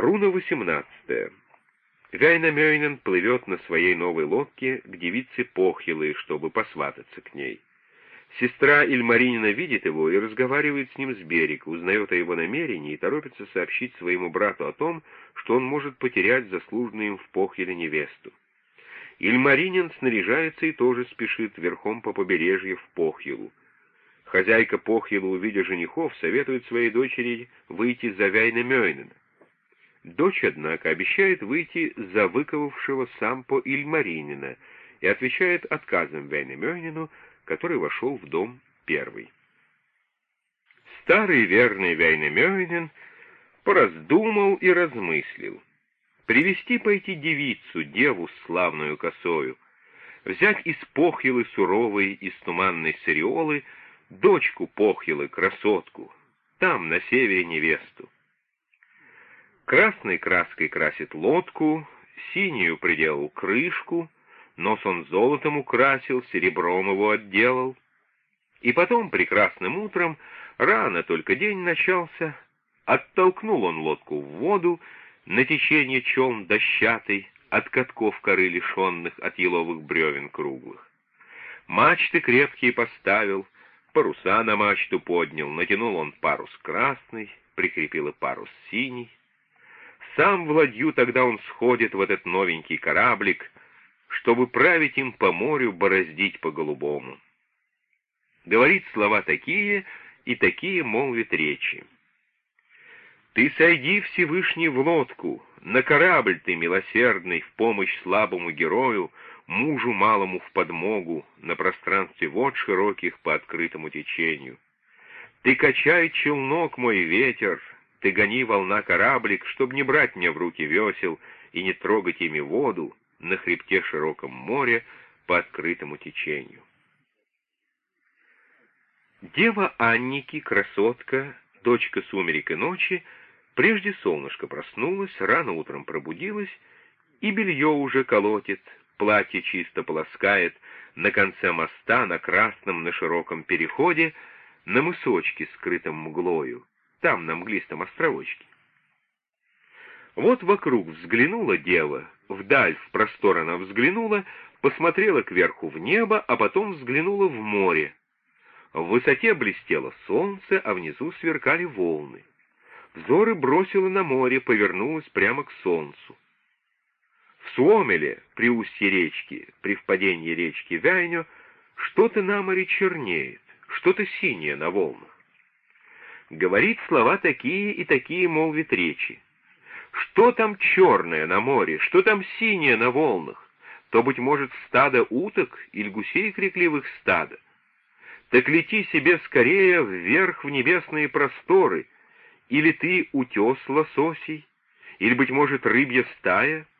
Руна 18. Вяйнамёйнен плывет на своей новой лодке к девице Похилы, чтобы посвататься к ней. Сестра Ильмаринина видит его и разговаривает с ним с берега, узнает о его намерении и торопится сообщить своему брату о том, что он может потерять заслуженную им в Похиле невесту. Ильмаринин снаряжается и тоже спешит верхом по побережью в Похилу. Хозяйка Похилу, увидя женихов, советует своей дочери выйти за Вяйна Мёйнена. Дочь, однако, обещает выйти за выковавшего сампо Ильмаринина и отвечает отказом Вяйна Мёйнину, который вошел в дом первый. Старый верный Вяйна Мёйнин пораздумал и размыслил. Привести пойти девицу, деву славную косою, взять из похилы суровой, из туманной сариолы, дочку похилы, красотку, там, на севере, невесту. Красной краской красит лодку, синюю приделал крышку, нос он золотом украсил, серебром его отделал. И потом, прекрасным утром, рано только день начался, оттолкнул он лодку в воду, на течение челн дощатый, от катков коры лишенных, от еловых бревен круглых. Мачты крепкие поставил — Паруса на мачту поднял, натянул он парус красный, прикрепил и парус синий. Сам в ладью тогда он сходит в этот новенький кораблик, чтобы править им по морю, бороздить по голубому. Говорит слова такие, и такие молвит речи. «Ты сойди, Всевышний, в лодку, на корабль ты, милосердный, в помощь слабому герою, мужу малому в подмогу, на пространстве вод широких по открытому течению. Ты качай челнок, мой ветер, ты гони волна кораблик, чтоб не брать мне в руки весел и не трогать ими воду на хребте широком море по открытому течению. Дева Анники, красотка, дочка сумерек и ночи, прежде солнышко проснулась, рано утром пробудилась, и белье уже колотит, платье чисто полоскает, на конце моста, на красном, на широком переходе, на мысочке, скрытом мглою, там, на мглистом островочке. Вот вокруг взглянула дева, вдаль, в простор она взглянула, посмотрела кверху в небо, а потом взглянула в море. В высоте блестело солнце, а внизу сверкали волны. Взоры бросила на море, повернулась прямо к солнцу. В Суомеле, при устье речки, при впадении речки Вяйню, что-то на море чернеет, что-то синее на волнах. Говорит слова такие и такие, молвит речи. Что там черное на море, что там синее на волнах? То, быть может, стадо уток или гусей крикливых стада. Так лети себе скорее вверх в небесные просторы, или ты утес лососей, или, быть может, рыбья стая —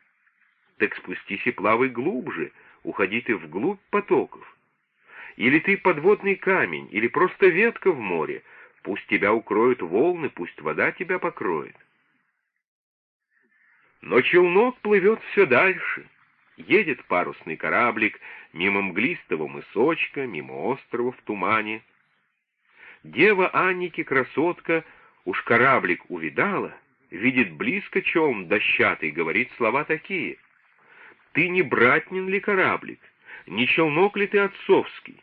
так спустись и плавай глубже, уходи ты вглубь потоков. Или ты подводный камень, или просто ветка в море, пусть тебя укроют волны, пусть вода тебя покроет. Но челнок плывет все дальше. Едет парусный кораблик мимо мглистого мысочка, мимо острова в тумане. Дева Анники, красотка, уж кораблик увидала, видит близко челн дощатый, говорит слова такие — ты не братнин ли кораблик? Не челнок ли ты отцовский?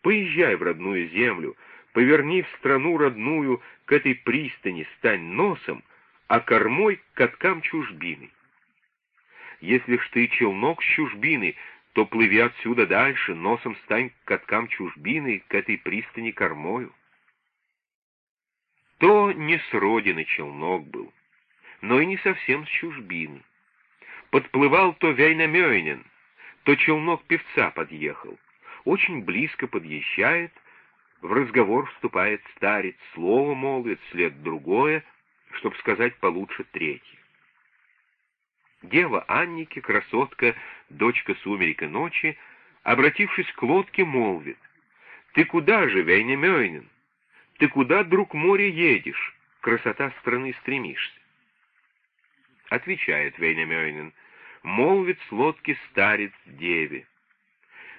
Поезжай в родную землю, поверни в страну родную, к этой пристани стань носом, а кормой к каткам чужбины. Если ж ты челнок с чужбины, то плыви отсюда дальше, носом стань к каткам чужбины, к этой пристани кормою. То не с родины челнок был, но и не совсем с чужбины. Подплывал то Вейнамёйнин, то челнок певца подъехал. Очень близко подъезжает, в разговор вступает старец, слово молвит, след другое, чтоб сказать получше третье. Дева Анники, красотка, дочка сумерек и ночи, обратившись к лодке, молвит, «Ты куда же, Вейнамёйнин? Ты куда, друг море, едешь? Красота страны стремишься?» Отвечает Вейнамёйнин, молвит с лодки старец деве.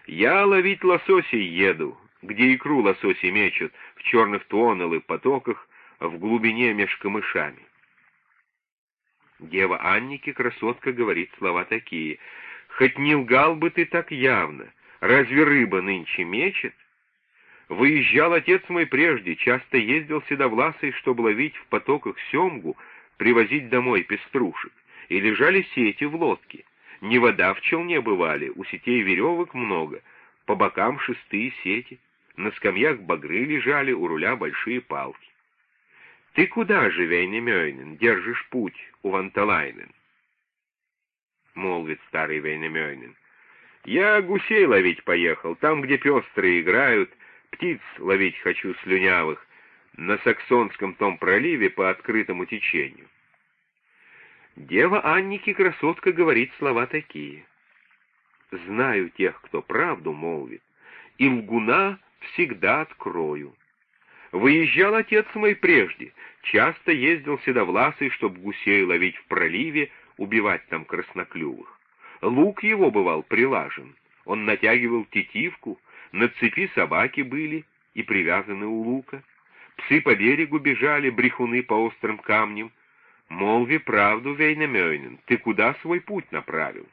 «Я ловить лососей еду, где икру лососи мечут, в черных туонелы потоках, в глубине меж камышами». Дева Анники, красотка, говорит слова такие. «Хоть не лгал бы ты так явно, разве рыба нынче мечет?» Выезжал отец мой прежде, часто ездил седовласый, чтобы ловить в потоках семгу, привозить домой пеструшек, и лежали сети в лодке. Не вода в челне бывали, у сетей веревок много, по бокам шестые сети, на скамьях багры лежали, у руля большие палки. Ты куда же, Вейнемёйнен, держишь путь у Ванталайнен? Молвит старый Вейнемёйнен. Я гусей ловить поехал, там, где пестрые играют, птиц ловить хочу слюнявых, на Саксонском том проливе по открытому течению. Дева Анники красотка говорит слова такие. Знаю тех, кто правду молвит, и лгуна всегда открою. Выезжал отец мой прежде, часто ездил седовласый, чтоб гусей ловить в проливе, убивать там красноклювых. Лук его бывал прилажен, он натягивал тетивку, на цепи собаки были и привязаны у лука. Псы по берегу бежали, брехуны по острым камням. Молви правду, Вейнамёйнен, ты куда свой путь направил?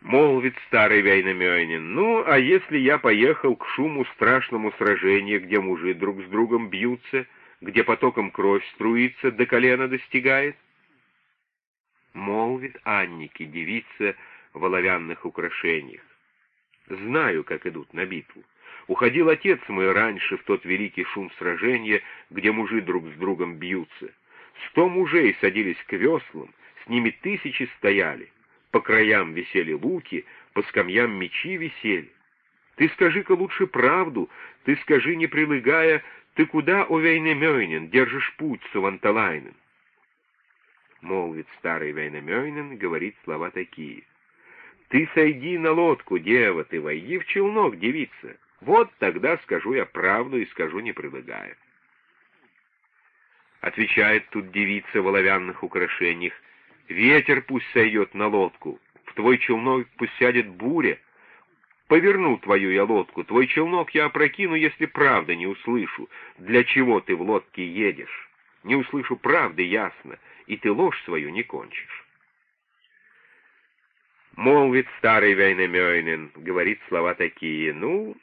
Молвит старый Вейнамёйнин, ну, а если я поехал к шуму страшному сражения, где мужи друг с другом бьются, где потоком кровь струится, до колена достигает? Молвит Анники, девица в оловянных украшениях. Знаю, как идут на битву. Уходил отец мой раньше в тот великий шум сражения, где мужи друг с другом бьются. Сто мужей садились к веслам, с ними тысячи стояли. По краям висели луки, по скамьям мечи висели. Ты скажи-ка лучше правду, ты скажи, не прилыгая, ты куда, о Вейнемёйнен, держишь путь с Ванталайнен? Молвит старый Вейнемёйнен, говорит слова такие. Ты сойди на лодку, дева, ты войди в челнок, девица. Вот тогда скажу я правду и скажу, не прилыгая. Отвечает тут девица в оловянных украшениях. Ветер пусть сойдет на лодку, в твой челнок пусть сядет буря. Поверну твою я лодку, твой челнок я опрокину, если правда не услышу, для чего ты в лодке едешь. Не услышу правды ясно, и ты ложь свою не кончишь. Молвит старый Вейнемёйнен, говорит слова такие, ну,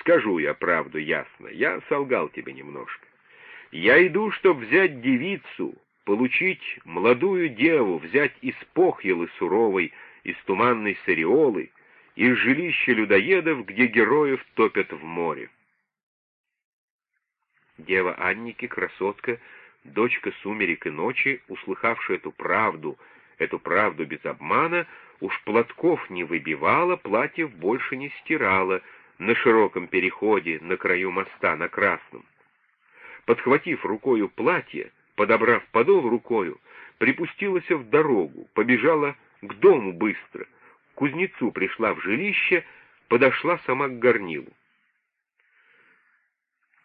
скажу я правду ясно, я солгал тебе немножко. Я иду, чтоб взять девицу, получить молодую деву, взять из похьелы суровой, из туманной сариолы, из жилища людоедов, где героев топят в море. Дева Анники, красотка, дочка сумерек и ночи, услыхавшая эту правду, эту правду без обмана, уж платков не выбивала, платьев больше не стирала на широком переходе на краю моста на Красном. Подхватив рукою платье, подобрав подол рукою, припустилась в дорогу, побежала к дому быстро, к кузнецу пришла в жилище, подошла сама к горнилу.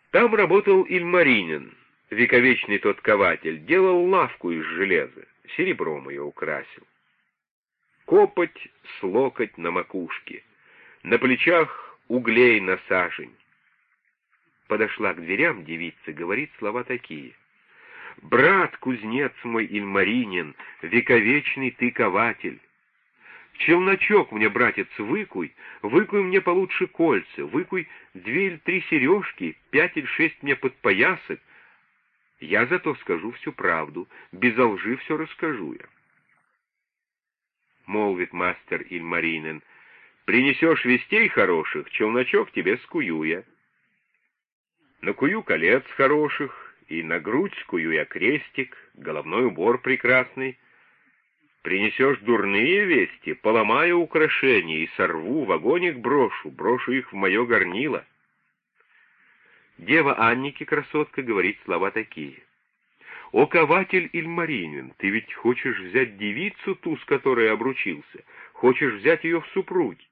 Там работал Ильмаринин, вековечный тот кователь, делал лавку из железа, серебром ее украсил. Копоть с локоть на макушке, на плечах углей на сажень. Подошла к дверям девица, говорит слова такие — Брат, кузнец мой Ильмаринин, вековечный ты кователь. Челночок мне, братец, выкуй, выкуй мне получше кольца, выкуй две или три сережки, пять или шесть мне подпоясок. Я зато скажу всю правду, без лжи все расскажу я. Молвит мастер Ильмаринин, принесешь вестей хороших, челночок тебе скую я. Накую колец хороших, и на грудь скую я крестик, головной убор прекрасный. Принесешь дурные вести, поломаю украшения и сорву, в огонь их брошу, брошу их в мое горнило. Дева Анники, красотка, говорит слова такие. «О, кователь Ильмаринин, ты ведь хочешь взять девицу ту, с которой обручился, хочешь взять ее в супруги.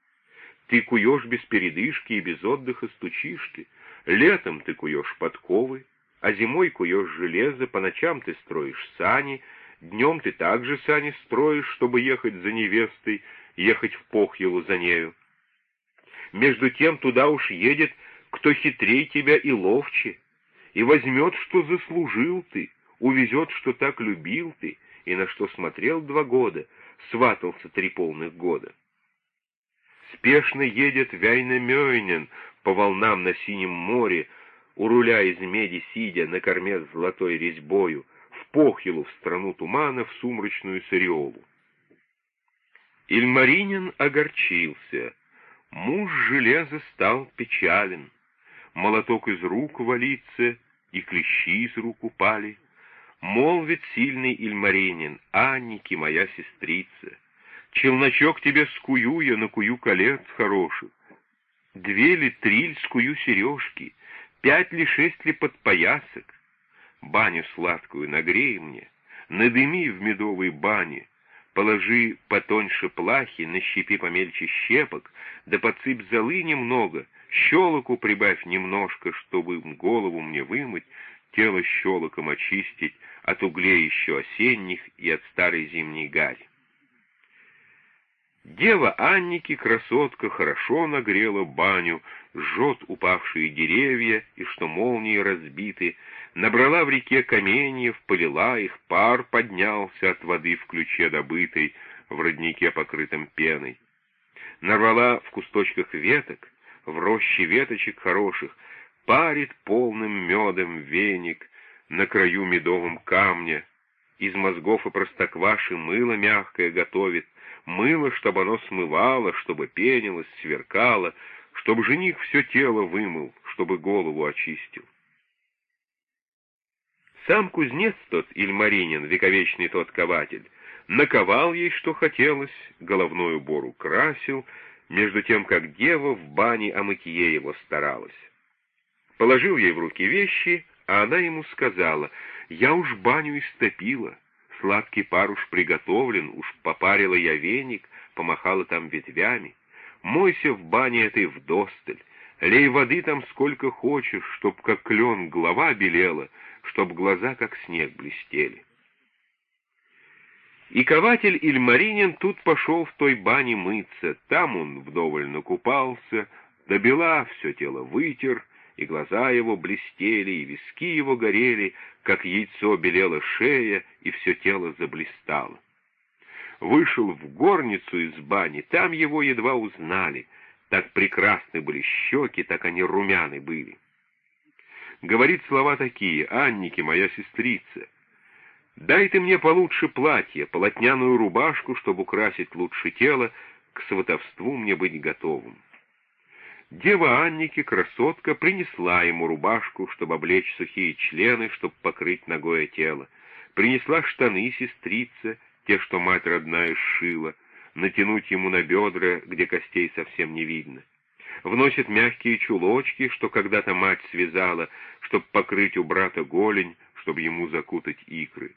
Ты куешь без передышки и без отдыха стучишь ты, летом ты куешь подковы, а зимой куешь железо, по ночам ты строишь сани, днем ты также сани строишь, чтобы ехать за невестой, ехать в Похьелу за нею. Между тем туда уж едет, кто хитрей тебя и ловче, и возьмет, что заслужил ты, увезет, что так любил ты, и на что смотрел два года, сватался три полных года. Спешно едет Вяйна-Мёйнен по волнам на синем море, у руля из меди сидя на корме с золотой резьбою, в Похилу, в страну тумана, в сумрачную Сариолу. Ильмаринин огорчился, муж железа стал печален, молоток из рук валится, и клещи из рук упали. Молвит сильный Ильмаринин, Анники, моя сестрица, челночок тебе скую я, накую колец хороших, две ли три ли скую сережки, пять ли шесть ли подпоясок, баню сладкую нагрей мне, надыми в медовой бане, положи потоньше плахи, нащепи помельче щепок, да подсыпь золы немного, щелоку прибавь немножко, чтобы голову мне вымыть, тело щелоком очистить от углей еще осенних и от старой зимней гари. Дева Анники, красотка, хорошо нагрела баню, жжет упавшие деревья, и что молнии разбиты, набрала в реке каменьев, полила их, пар поднялся от воды в ключе добытой, в роднике, покрытом пеной. Нарвала в кусточках веток, в роще веточек хороших, парит полным медом веник на краю медовом камня, из мозгов и простокваши мыло мягкое готовит, мыло, чтобы оно смывало, чтобы пенилось, сверкало, чтобы жених все тело вымыл, чтобы голову очистил. Сам кузнец тот, Ильмаринин, вековечный тот кователь, наковал ей, что хотелось, головной убор украсил, между тем, как дева в бане о мытье его старалась. Положил ей в руки вещи, а она ему сказала, «Я уж баню истопила, Сладкий пар уж приготовлен, уж попарила я веник, помахала там ветвями. Мойся в бане этой вдосталь, лей воды там сколько хочешь, чтоб как клен голова белела, чтоб глаза как снег блестели. И кователь Ильмаринин тут пошел в той бане мыться, там он вдоволь накупался, до бела все тело вытер, и глаза его блестели, и виски его горели, как яйцо белела шея, и все тело заблистало. Вышел в горницу из бани, там его едва узнали, так прекрасны были щеки, так они румяны были. Говорит слова такие, «Анники, моя сестрица, дай ты мне получше платье, полотняную рубашку, чтобы украсить лучше тело, к сватовству мне быть готовым». Дева Анники, красотка, принесла ему рубашку, чтобы облечь сухие члены, чтобы покрыть ногое тело. Принесла штаны сестрица, те, что мать родная сшила, натянуть ему на бедра, где костей совсем не видно. Вносит мягкие чулочки, что когда-то мать связала, чтобы покрыть у брата голень, чтобы ему закутать икры.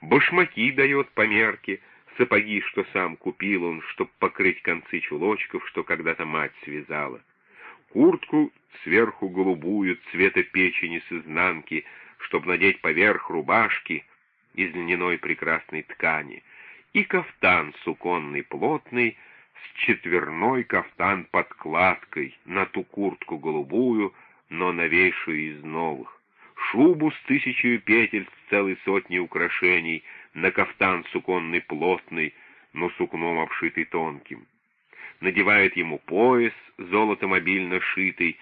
Башмаки дает по мерке, сапоги, что сам купил он, чтобы покрыть концы чулочков, что когда-то мать связала куртку сверху голубую цвета печени с изнанки, чтобы надеть поверх рубашки из льняной прекрасной ткани, и кафтан суконный плотный, с четверной кафтан подкладкой на ту куртку голубую, но новейшую из новых, шубу с тысячей петель с целой сотней украшений, на кафтан суконный плотный, но сукном обшитый тонким надевает ему пояс, золотом обильно шитый,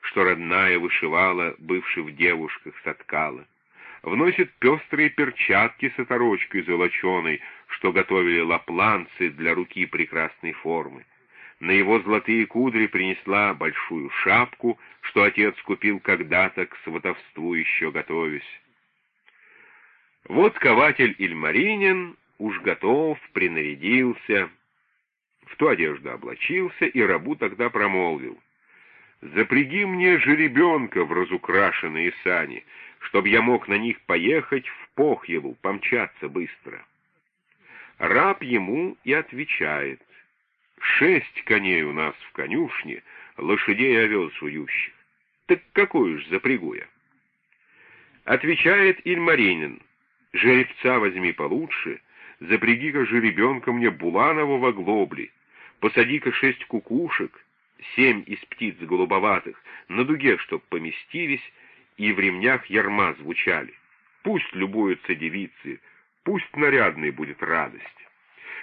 что родная вышивала, бывший в девушках, соткала. Вносит пестрые перчатки с оторочкой золоченой, что готовили лапланцы для руки прекрасной формы. На его золотые кудри принесла большую шапку, что отец купил когда-то к сватовству еще готовясь. Вот кователь Ильмаринин уж готов, принарядился, в ту одежду облачился, и рабу тогда промолвил. «Запряги мне жеребенка в разукрашенные сани, чтоб я мог на них поехать в Похьеву, помчаться быстро». Раб ему и отвечает. «Шесть коней у нас в конюшне, лошадей овес жующих. Так какую ж запрягу я?» Отвечает Ильмаринин. «Жеребца возьми получше, запряги-ка жеребенка мне Буланова в оглобли, посади-ка шесть кукушек, семь из птиц голубоватых, на дуге, чтоб поместились, и в ремнях ярма звучали. Пусть любуются девицы, пусть нарядной будет радость.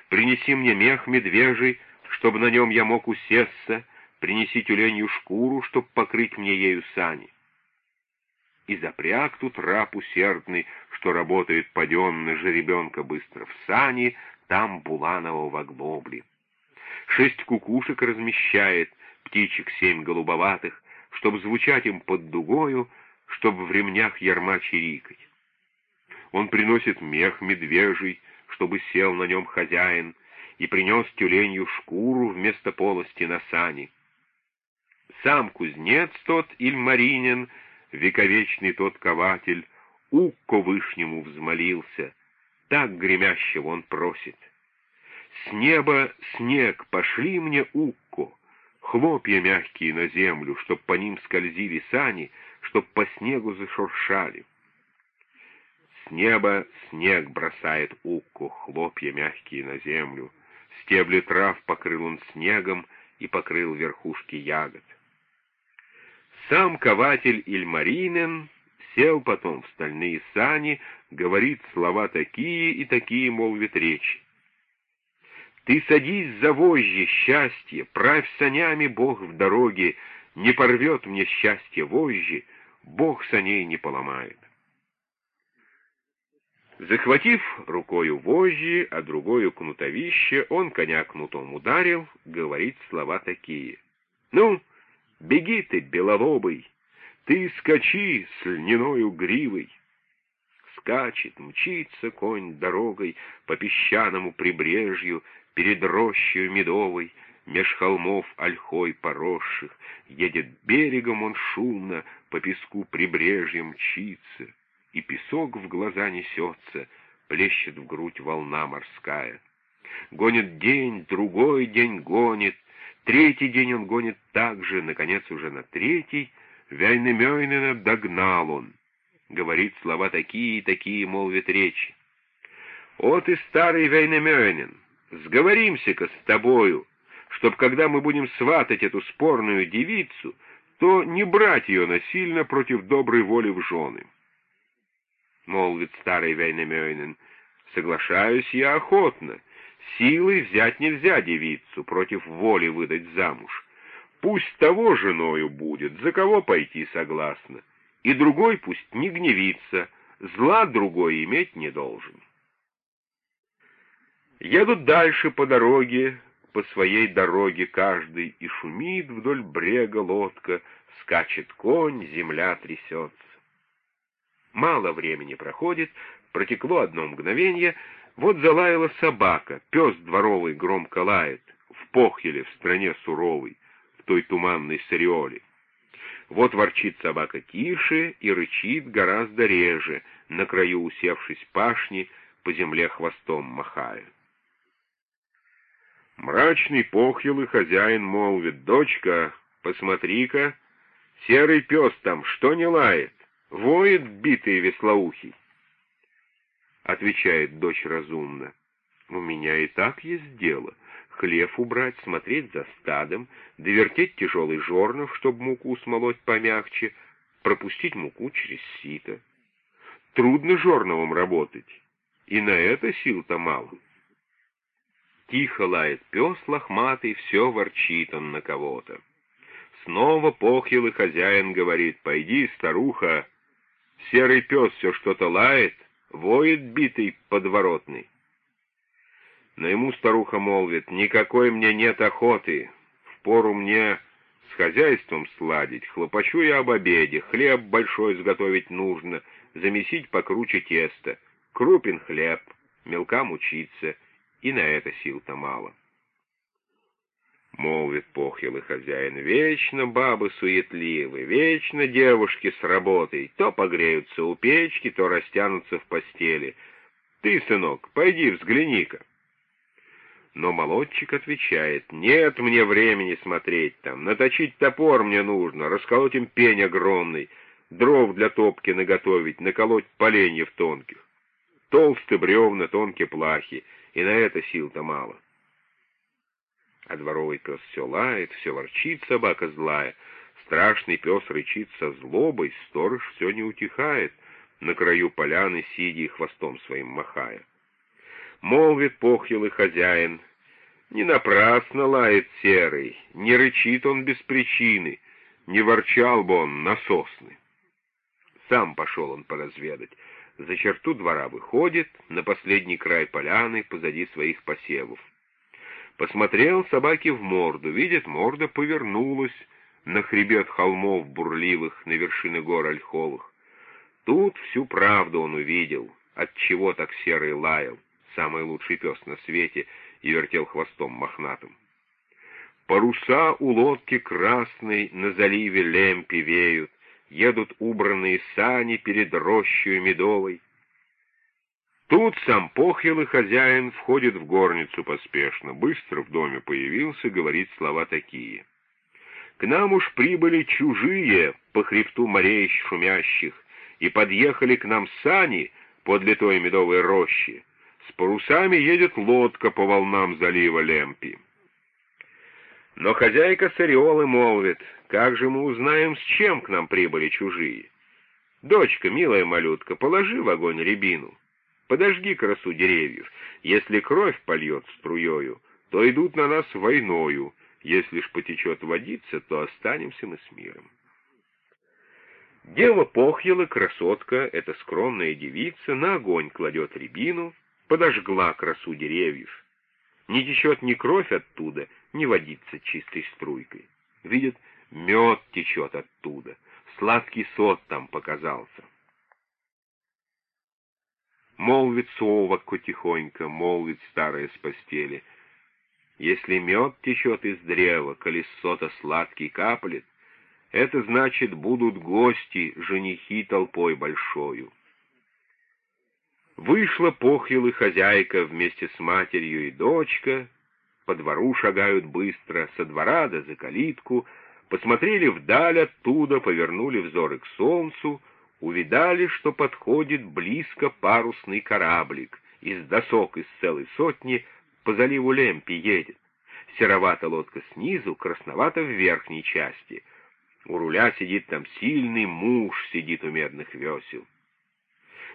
Принеси мне мех медвежий, чтобы на нем я мог усесться, принеси тюленью шкуру, чтоб покрыть мне ею сани. И запряг тут раб усердный, что работает паденно жеребенка быстро в сани, там Буланова в оглобле. Шесть кукушек размещает, птичек семь голубоватых, чтоб звучать им под дугою, чтоб в ремнях ярма чирикать. Он приносит мех медвежий, чтобы сел на нем хозяин, и принес тюленью шкуру вместо полости на сани. Сам кузнец тот Ильмаринин, вековечный тот кователь, Укко вышнему взмолился, так гремящего он просит. С неба снег, пошли мне Укко, хлопья мягкие на землю, чтоб по ним скользили сани, чтоб по снегу зашуршали. С неба снег бросает Укко, хлопья мягкие на землю. Стебли трав покрыл он снегом и покрыл верхушки ягод. Сам кователь Ильмаринен сел потом в стальные сани, говорит слова такие и такие, молвит речи. Ты садись за вожжи, счастье, правь санями Бог в дороге, не порвет мне счастье вожжи, Бог саней не поломает. Захватив рукою вожжи, а другою кнутовище, он коня кнутом ударил, говорит слова такие. «Ну, Беги ты, белолобый, ты скачи с льняною гривой. Скачет, мчится конь дорогой по песчаному прибрежью, перед рощей медовой, меж холмов ольхой поросших. Едет берегом он шумно, по песку прибрежья мчится, и песок в глаза несется, плещет в грудь волна морская. Гонит день, другой день гонит, Третий день он гонит так же, наконец, уже на третий. Вяйнемёйнена догнал он. Говорит слова такие и такие, молвит речи. «О ты, старый Вейнемёйнен, сговоримся-ка с тобою, чтоб, когда мы будем сватать эту спорную девицу, то не брать ее насильно против доброй воли в жены». Молвит старый Вейнемёйнен, «Соглашаюсь я охотно, Силой взять нельзя девицу, против воли выдать замуж. Пусть того женою будет, за кого пойти согласно. И другой пусть не гневится, зла другой иметь не должен. Едут дальше по дороге, по своей дороге каждый, и шумит вдоль брега лодка, скачет конь, земля трясется. Мало времени проходит, протекло одно мгновение — вот залаяла собака, пес дворовый громко лает, в похеле, в стране суровой, в той туманной сариоле. Вот ворчит собака тише и рычит гораздо реже, на краю усевшись пашни, по земле хвостом махая. Мрачный похилый хозяин молвит, «Дочка, посмотри-ка, серый пес там что не лает? Воет битый веслоухий». — отвечает дочь разумно. «У меня и так есть дело. Хлев убрать, смотреть за стадом, довертеть тяжелый жорнов, чтобы муку смолоть помягче, пропустить муку через сито. Трудно жорновым работать, и на это сил-то мало». Тихо лает пес лохматый, все ворчит он на кого-то. Снова похилый хозяин говорит, «Пойди, старуха, серый пес все что-то лает, воет битый подворотный. Но ему старуха молвит, никакой мне нет охоты, впору мне с хозяйством сладить, хлопочу я об обеде, хлеб большой сготовить нужно, замесить покруче тесто, крупен хлеб, мелка мучиться, и на это сил-то мало. Молвит похилый хозяин, вечно бабы суетливы, вечно девушки с работой, то погреются у печки, то растянутся в постели. Ты, сынок, пойди взгляни-ка. Но молодчик отвечает, нет мне времени смотреть там, наточить топор мне нужно, расколоть им пень огромный, дров для топки наготовить, наколоть поленьев тонких. Толстые бревна, тонкие плахи, и на это сил-то мало. А дворовый пес все лает, все ворчит собака злая. Страшный пес рычит со злобой, сторож все не утихает. на краю поляны, сидя и хвостом своим махая. Молвит похилый хозяин, не напрасно лает серый, не рычит он без причины, не ворчал бы он на сосны. Сам пошел он поразведать. За черту двора выходит, на последний край поляны, позади своих посевов. Посмотрел собаки в морду, видит, морда повернулась на хребет холмов бурливых, на вершины гор ольховых. Тут всю правду он увидел, от чего так серый лаял, самый лучший пес на свете, и вертел хвостом мохнатым. Паруса у лодки красной на заливе лемпи веют, едут убранные сани перед рощей медовой. Тут сам похилый хозяин входит в горницу поспешно, быстро в доме появился, говорит слова такие. «К нам уж прибыли чужие по хребту морей шумящих, и подъехали к нам сани подле той медовой рощи. С парусами едет лодка по волнам залива Лемпи». Но хозяйка Сариолы молвит, как же мы узнаем, с чем к нам прибыли чужие? Дочка, милая малютка, положи в огонь рябину, подожги красу деревьев. Если кровь польет струею, то идут на нас войною, если ж потечет водица, то останемся мы с миром. Дева Похьела, красотка, эта скромная девица, на огонь кладет рябину, подожгла красу деревьев. Не течет ни кровь оттуда, не водится чистой струйкой. Видит, мед течет оттуда, сладкий сот там показался. Молвит совок тихонько, молвит старая с постели. Если мед течет из древа, колесо-то сладкий каплет, это значит, будут гости, женихи толпой большою. Вышла похилы хозяйка вместе с матерью и дочка, по двору шагают быстро, со двора да за калитку, посмотрели вдаль оттуда, повернули взоры к солнцу, увидали, что подходит близко парусный кораблик, из досок из целой сотни по заливу Лемпи едет. Серовата лодка снизу, красновата в верхней части. У руля сидит там сильный муж, сидит у медных весел.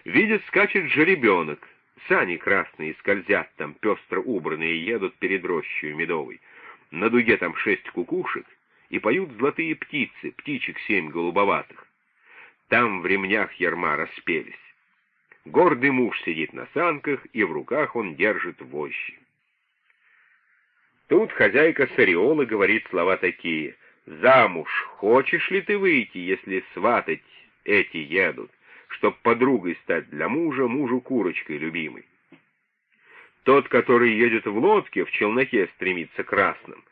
Видит, скачет жеребенок, сани красные скользят там, пестро убранные, едут перед рощей медовой. На дуге там шесть кукушек, и поют золотые птицы, птичек семь голубоватых. Там в ремнях ярма распелись. Гордый муж сидит на санках, и в руках он держит вощи. Тут хозяйка Сариолы говорит слова такие. «Замуж хочешь ли ты выйти, если сватать эти едут?» Чтоб подругой стать для мужа, мужу курочкой любимой. Тот, который едет в лодке, в челноке стремится красным,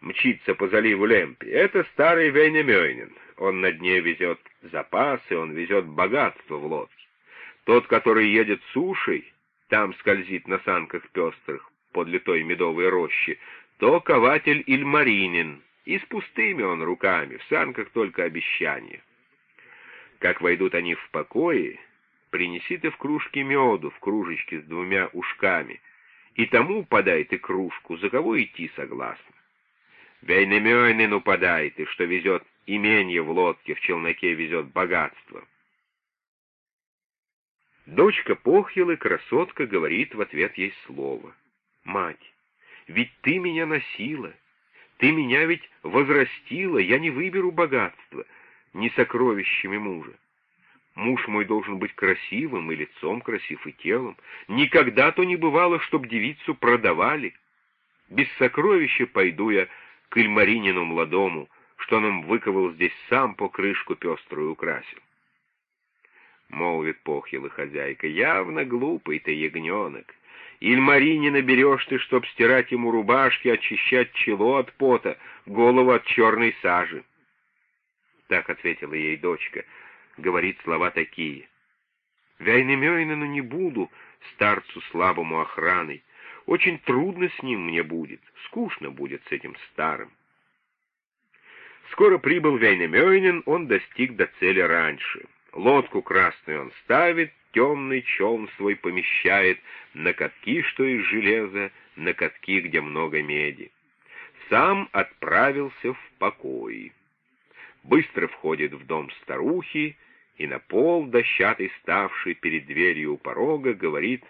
мчится по заливу Лемпи, это старый Вейнемёйнин. Он на дне везет запасы, он везет богатство в лодке. Тот, который едет сушей, там скользит на санках пестрых, подле той медовой рощи, то кователь Ильмаринин, и с пустыми он руками, в санках только обещания. Как войдут они в покои, принеси ты в кружке меду, в кружечке с двумя ушками, и тому подай ты кружку, за кого идти согласно. Вейнемёйнину подай ты, что везет именье в лодке, в челноке везет богатство. Дочка Похилы, красотка, говорит в ответ ей слово. «Мать, ведь ты меня носила, ты меня ведь возрастила, я не выберу богатства, не сокровищами мужа. Муж мой должен быть красивым, и лицом красив, и телом. Никогда то не бывало, чтоб девицу продавали. Без сокровища пойду я к Ильмаринину младому, что он им выковал здесь сам по крышку пеструю украсил. Молвит похила хозяйка, явно глупый ты ягненок. Ильмарине наберешь ты, чтоб стирать ему рубашки, очищать чело от пота, голову от черной сажи. Так ответила ей дочка. Говорит слова такие. Вяйнемёйнену не буду, старцу слабому охраной. Очень трудно с ним мне будет, скучно будет с этим старым. Скоро прибыл Вяйнемёйнен, он достиг до цели раньше. Лодку красную он ставит, темный челн свой помещает на катки, что из железа, на катки, где много меди. Сам отправился в покой быстро входит в дом старухи и на пол дощатый ставший перед дверью у порога говорит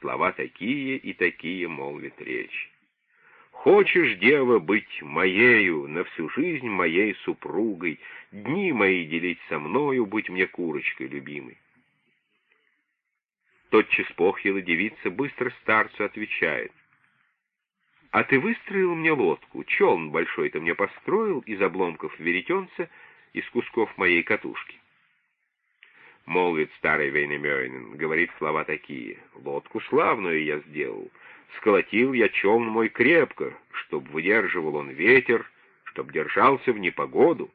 слова такие и такие, молвит речь. Хочешь, дева, быть моею, на всю жизнь моей супругой, дни мои делить со мною, быть мне курочкой любимой. Тотчас похила девица быстро старцу отвечает. «А ты выстроил мне лодку, челн большой ты мне построил из обломков веретенца, из кусков моей катушки». Молвит старый Вейнемёйнен, говорит слова такие. «Лодку славную я сделал, сколотил я челн мой крепко, чтоб выдерживал он ветер, чтоб держался в непогоду.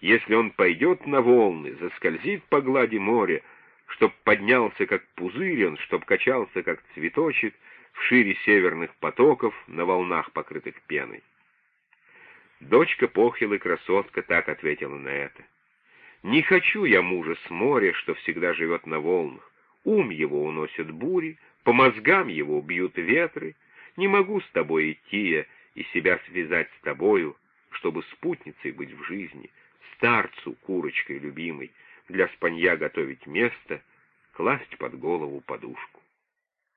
Если он пойдет на волны, заскользит по глади моря, чтоб поднялся, как пузырь он, чтоб качался, как цветочек, в шире северных потоков, на волнах, покрытых пеной. Дочка похилой красотка так ответила на это. «Не хочу я мужа с моря, что всегда живет на волнах. Ум его уносят бури, по мозгам его бьют ветры. Не могу с тобой идти я и себя связать с тобою, чтобы спутницей быть в жизни, старцу, курочкой любимой, для спанья готовить место, класть под голову подушку.